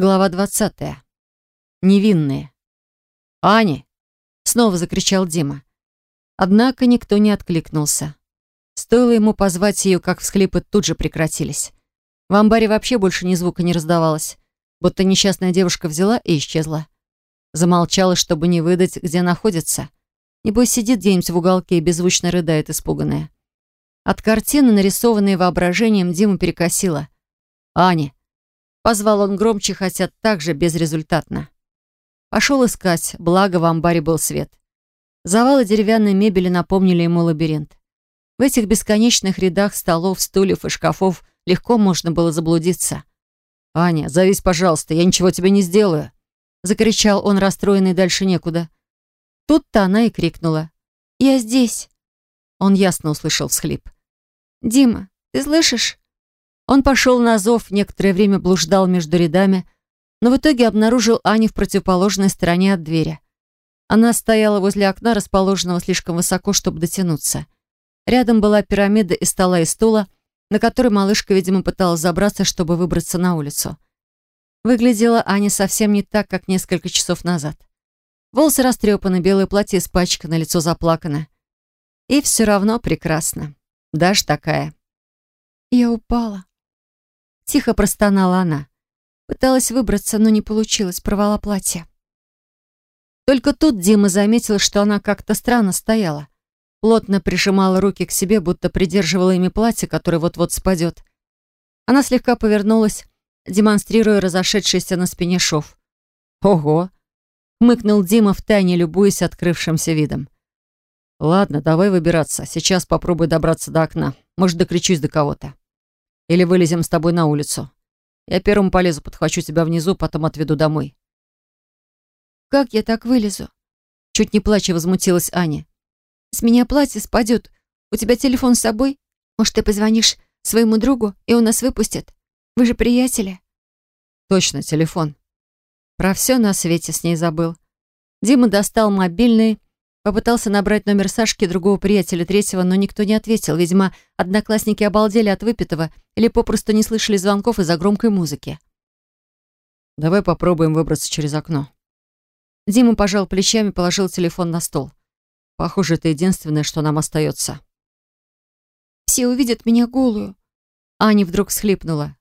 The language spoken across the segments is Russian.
Глава двадцатая. Невинные. «Ани!» — снова закричал Дима. Однако никто не откликнулся. Стоило ему позвать ее, как всхлипы тут же прекратились. В амбаре вообще больше ни звука не раздавалось, будто несчастная девушка взяла и исчезла. Замолчала, чтобы не выдать, где находится. Небось, сидит где-нибудь в уголке и беззвучно рыдает, испуганная. От картины, нарисованной воображением, Диму перекосило. «Аня!» Позвал он громче, хотя также безрезультатно. Пошел искать, благо в амбаре был свет. Завалы деревянной мебели напомнили ему лабиринт. В этих бесконечных рядах столов, стульев и шкафов легко можно было заблудиться. «Аня, завись, пожалуйста, я ничего тебе не сделаю!» Закричал он, расстроенный дальше некуда. Тут-то она и крикнула. «Я здесь!» Он ясно услышал всхлип. «Дима, ты слышишь?» Он пошел на зов, некоторое время блуждал между рядами, но в итоге обнаружил Аню в противоположной стороне от двери. Она стояла возле окна, расположенного слишком высоко, чтобы дотянуться. Рядом была пирамида из стола и стула, на который малышка, видимо, пыталась забраться, чтобы выбраться на улицу. Выглядела Аня совсем не так, как несколько часов назад. Волосы растрепаны, белое платье испачкано, лицо заплакано. И все равно прекрасно. Даже такая. «Я упала», — тихо простонала она. Пыталась выбраться, но не получилось, порвала платье. Только тут Дима заметил, что она как-то странно стояла. Плотно прижимала руки к себе, будто придерживала ими платье, которое вот-вот спадет. Она слегка повернулась, демонстрируя разошедшийся на спине шов. «Ого!» — мыкнул Дима втайне, любуясь открывшимся видом. «Ладно, давай выбираться. Сейчас попробуй добраться до окна. Может, докричусь до кого-то. Или вылезем с тобой на улицу. Я первым полезу, подхвачу тебя внизу, потом отведу домой. «Как я так вылезу?» Чуть не плача возмутилась Аня. «С меня платье спадет. У тебя телефон с собой? Может, ты позвонишь своему другу, и он нас выпустит? Вы же приятели». «Точно, телефон». Про все на свете с ней забыл. Дима достал мобильный, попытался набрать номер Сашки, другого приятеля, третьего, но никто не ответил. Видимо, одноклассники обалдели от выпитого или попросту не слышали звонков из-за громкой музыки. «Давай попробуем выбраться через окно», Дима пожал плечами, положил телефон на стол. Похоже, это единственное, что нам остается. Все увидят меня голую. Аня вдруг всхлипнула.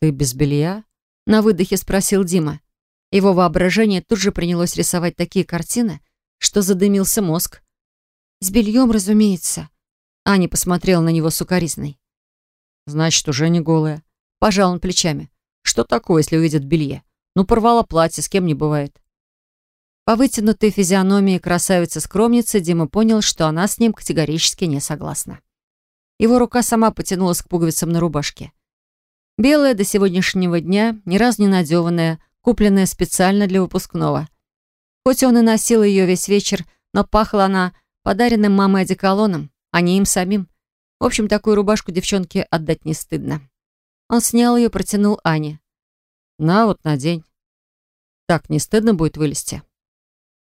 «Ты без белья?» На выдохе спросил Дима. Его воображение тут же принялось рисовать такие картины, что задымился мозг. «С бельем, разумеется». Аня посмотрела на него сукоризной. «Значит, уже не голая». Пожал он плечами. «Что такое, если увидят белье? Ну, порвала платье, с кем не бывает». По вытянутой физиономии красавицы-скромницы Дима понял, что она с ним категорически не согласна. Его рука сама потянулась к пуговицам на рубашке. Белая до сегодняшнего дня, ни разу не надеванная, купленная специально для выпускного. Хоть он и носил ее весь вечер, но пахла она подаренным мамой одеколоном, а не им самим. В общем, такую рубашку девчонке отдать не стыдно. Он снял ее, протянул Ане. «На вот, надень. Так, не стыдно будет вылезти?»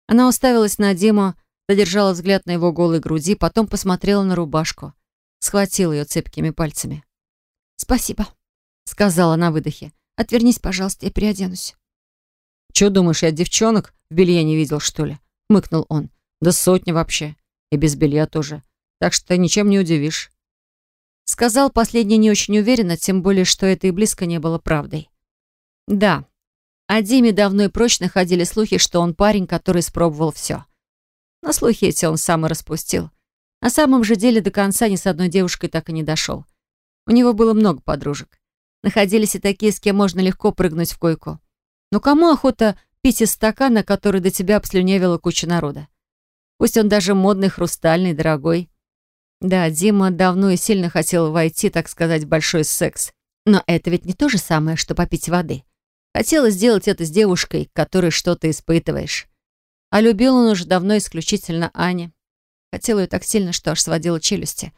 Она уставилась на Диму, задержала взгляд на его голой груди, потом посмотрела на рубашку. Схватила ее цепкими пальцами. «Спасибо», — сказала на выдохе. «Отвернись, пожалуйста, я переоденусь». «Чё думаешь, я девчонок в белье не видел, что ли?» — мыкнул он. «Да сотни вообще. И без белья тоже. Так что ничем не удивишь». Сказал последний не очень уверенно, тем более, что это и близко не было правдой. Да, о Диме давно и прочно ходили слухи, что он парень, который испробовал все. Но слухи эти он сам и распустил. На самом же деле до конца ни с одной девушкой так и не дошел. У него было много подружек. Находились и такие, с кем можно легко прыгнуть в койку. Но кому охота пить из стакана, который до тебя обслюнявила куча народа? Пусть он даже модный, хрустальный, дорогой. Да, Дима давно и сильно хотел войти, так сказать, в большой секс. Но это ведь не то же самое, что попить воды. Хотела сделать это с девушкой, которой что-то испытываешь. А любил он уже давно исключительно Ане. Хотел ее так сильно, что аж сводила челюсти.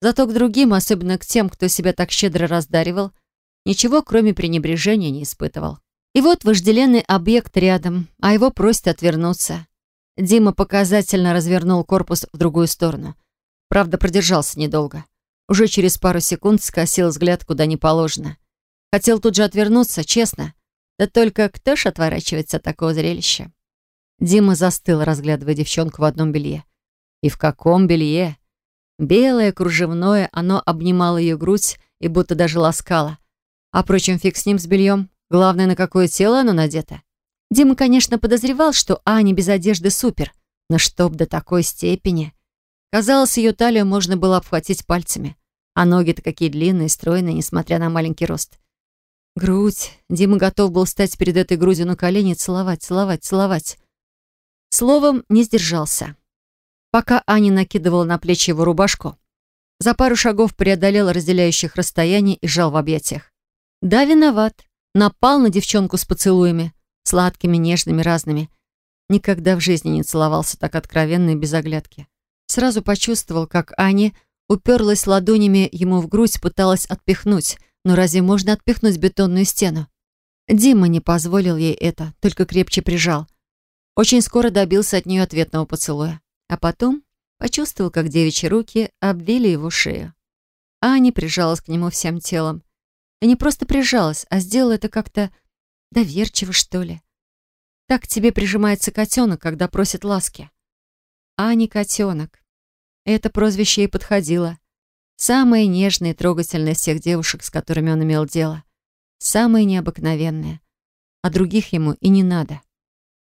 Зато к другим, особенно к тем, кто себя так щедро раздаривал, ничего, кроме пренебрежения, не испытывал. И вот вожделенный объект рядом, а его просят отвернуться. Дима показательно развернул корпус в другую сторону. Правда, продержался недолго. Уже через пару секунд скосил взгляд куда не положено. Хотел тут же отвернуться, честно. Да только кто ж отворачивается от такого зрелища? Дима застыл, разглядывая девчонку в одном белье. И в каком белье? Белое, кружевное, оно обнимало ее грудь и будто даже ласкало. А впрочем, фиг с ним, с бельем. Главное, на какое тело оно надето. Дима, конечно, подозревал, что Аня без одежды супер, но чтоб до такой степени. Казалось, ее талию можно было обхватить пальцами. А ноги-то какие длинные, стройные, несмотря на маленький рост. Грудь. Дима готов был стать перед этой грудью на колени и целовать, целовать, целовать. Словом, не сдержался. Пока Аня накидывала на плечи его рубашку, за пару шагов преодолел разделяющих расстояние и жал в объятиях. Да, виноват. Напал на девчонку с поцелуями. Сладкими, нежными, разными. Никогда в жизни не целовался так откровенно и без оглядки. Сразу почувствовал, как Аня уперлась ладонями ему в грудь, пыталась отпихнуть. Но разве можно отпихнуть бетонную стену? Дима не позволил ей это, только крепче прижал. Очень скоро добился от нее ответного поцелуя. А потом почувствовал, как девичьи руки обвили его шею. Аня прижалась к нему всем телом. И не просто прижалась, а сделала это как-то доверчиво, что ли. Так к тебе прижимается котенок, когда просит ласки. А не котенок. Это прозвище ей подходило. Самое нежное и трогательное из всех девушек, с которыми он имел дело. Самое необыкновенное. А других ему и не надо.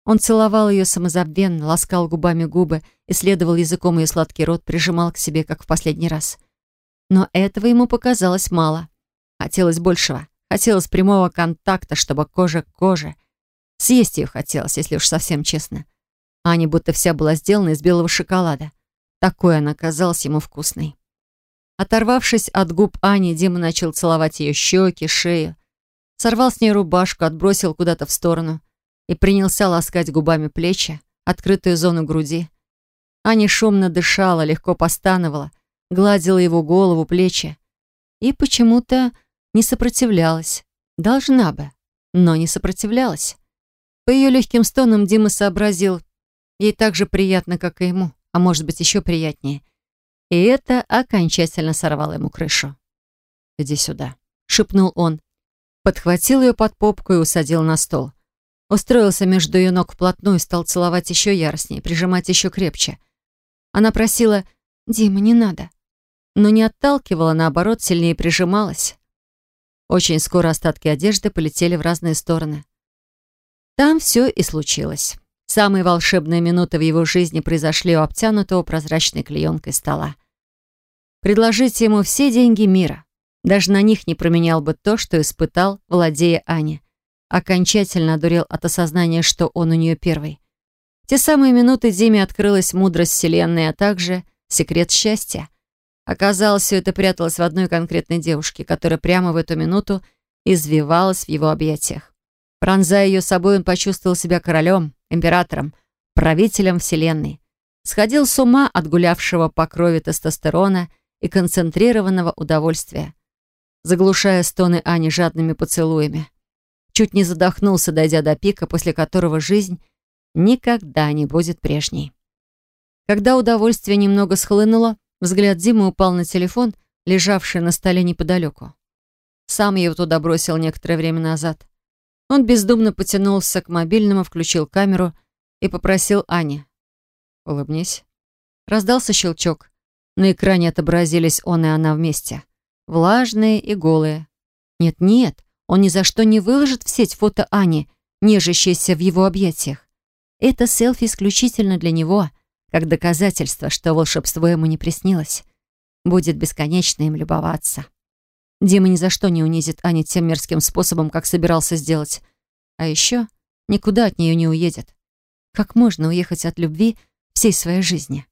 Он целовал ее самозабвенно, ласкал губами губы, исследовал языком ее сладкий рот, прижимал к себе, как в последний раз. Но этого ему показалось мало. Хотелось большего. Хотелось прямого контакта, чтобы кожа к коже. Съесть ее хотелось, если уж совсем честно. Аня будто вся была сделана из белого шоколада. Такой она казалась ему вкусной. Оторвавшись от губ Ани, Дима начал целовать ее щеки, шею. Сорвал с нее рубашку, отбросил куда-то в сторону и принялся ласкать губами плечи, открытую зону груди. Аня шумно дышала, легко постановала, гладила его голову, плечи. И почему-то не сопротивлялась. Должна бы, но не сопротивлялась. По ее легким стонам Дима сообразил, ей так же приятно, как и ему, а может быть еще приятнее. И это окончательно сорвало ему крышу. «Иди сюда», — шепнул он. Подхватил ее под попку и усадил на стол. Устроился между ее ног вплотную, стал целовать еще яростнее, прижимать еще крепче. Она просила «Дима, не надо», но не отталкивала, наоборот, сильнее прижималась. Очень скоро остатки одежды полетели в разные стороны. Там все и случилось. Самые волшебные минуты в его жизни произошли у обтянутого прозрачной клеенкой стола. Предложите ему все деньги мира. Даже на них не променял бы то, что испытал, владея Ани. Окончательно одурел от осознания, что он у нее первый. В те самые минуты Диме открылась мудрость Вселенной, а также секрет счастья. Оказалось, все это пряталось в одной конкретной девушке, которая прямо в эту минуту извивалась в его объятиях. Пронзая ее собой, он почувствовал себя королем, императором, правителем Вселенной. Сходил с ума от гулявшего по крови тестостерона и концентрированного удовольствия, заглушая стоны Ани жадными поцелуями. Чуть не задохнулся, дойдя до пика, после которого жизнь никогда не будет прежней. Когда удовольствие немного схлынуло, Взгляд Димы упал на телефон, лежавший на столе неподалеку. Сам его туда бросил некоторое время назад. Он бездумно потянулся к мобильному, включил камеру и попросил Ани. «Улыбнись». Раздался щелчок. На экране отобразились он и она вместе. Влажные и голые. Нет-нет, он ни за что не выложит в сеть фото Ани, нежащейся в его объятиях. Это селфи исключительно для него — как доказательство, что волшебство ему не приснилось. Будет бесконечно им любоваться. Дима ни за что не унизит Ани тем мерзким способом, как собирался сделать. А еще никуда от нее не уедет. Как можно уехать от любви всей своей жизни?